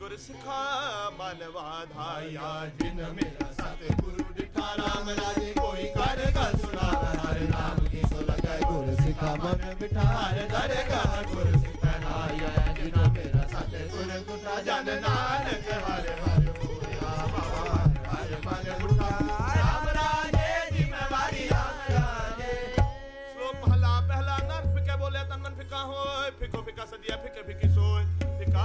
ਗੁਰ ਸਿਖਾ ਮਨ ਵਾਧਾਇਆ, ਜਿਨ ਮੇਰਾ ਸਤਿਗੁਰੂ ਡਿਠਾ, ਰਾਮ ਰਾਜੇ ਕੋਈ ਕਰ ਗੱਲ ਸੁਣਾਵਾ ਹਰ ਨਾਮ ਕੀ ਸੋ ਲਗੈ ਗੁਰ ਸਿਖਾ ਮਨ ਬਿਠਾਰ ਦਰ ਕਾ ਗੁਰ ਸਿਖਾ ਨਾਇਆ ਜਿਨ ਮੇਰਾ ਸਤਿਗੁਰੂ ਗੁਰਾ ਜਨ ਨਾਨਕ ਹਰ ਹਰ ਹੋਇਆ, ਬਾਬਾ ਹਰ ਮਨ ਗੁਰਾ ਰਾਮ ਪਹਿਲਾ ਪਹਿਲਾ ਨਰ ਫਿਕੇ ਬੋਲੇ ਤਨ ਹੋਏ, ਫਿਕੋ ਫਿਕਾ ਸਦੀਆ, ਫਿਕੇ ਫਿਕੀ ਸੋਏ, ਫਿਕਾ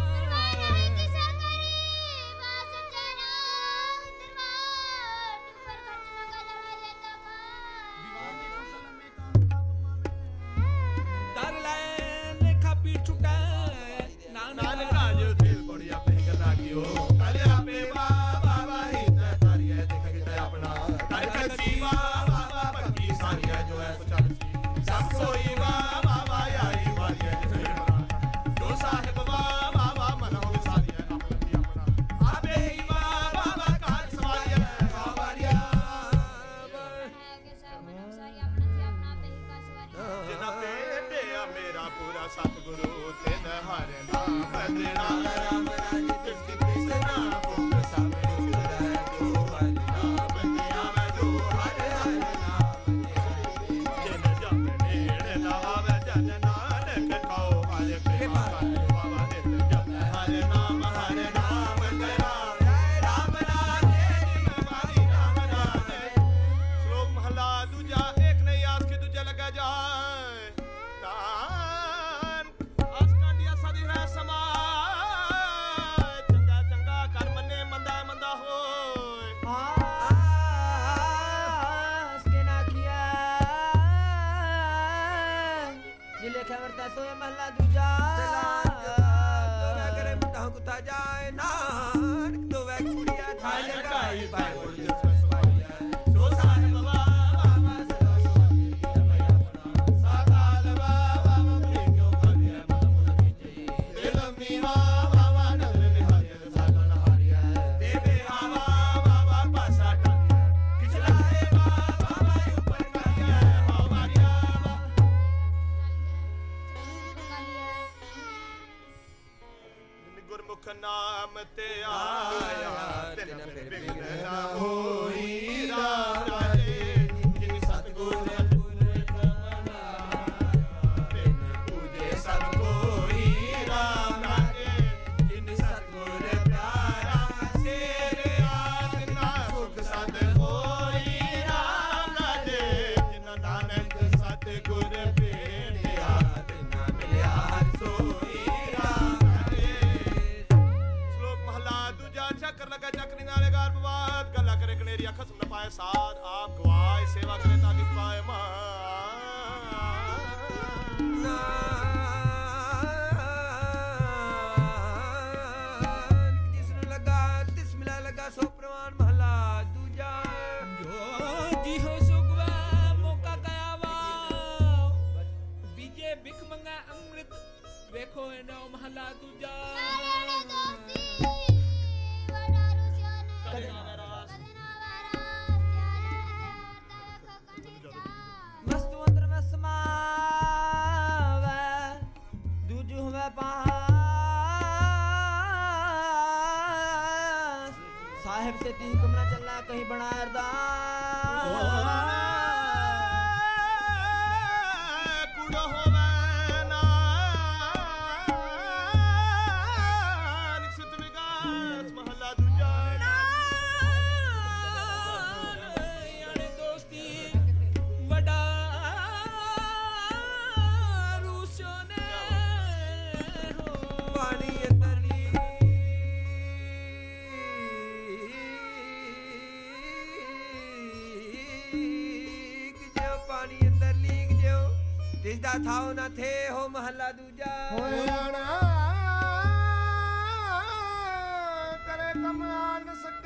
ਪੂਰਾ ਪੂਰਾ ਸਤਿਗੁਰੂ ਤੇ ਹਰ ਨਾਮ ਬਦਣਾ ਰਾਮ ਰਾਜ ਤਿਸ ਕੀ ਪ੍ਰਿਸਨਾ ਹੋ ਸੋਏ ਮਹਲਾ ਦੂਜਾ। ਦੋਵੇ ਕਰੇ ਮਤਾਹ ਕੁਤਾ ਜਾਏ, ਨਾਨਕ ਦੋਵੇ ਕੁੜੀਆ ਥਾਲ ਲਗਾਈ ਭਾਈ ਗੁਰਜੋ ਨਾਮ ਤੇ ਆਇਆ ਤਿਨ ਫਿਰ ਨਾ ਹੋਈ ਰਾਮ my side. ਛੇਤੀ ਕਮਰਾ ਚੱਲਾ ਕਹੀਂ ਬਣਾ ਅਰਦਾਸ। ਤਿਸ ਦਾ ਥਾਉ ਨਾ ਥੇ ਹੋ ਮਹੱਲਾ ਦੂਜਾ। ਹੋਇਆ ਨਾ ਕਰੇ ਕਮਾਨ ਸਕ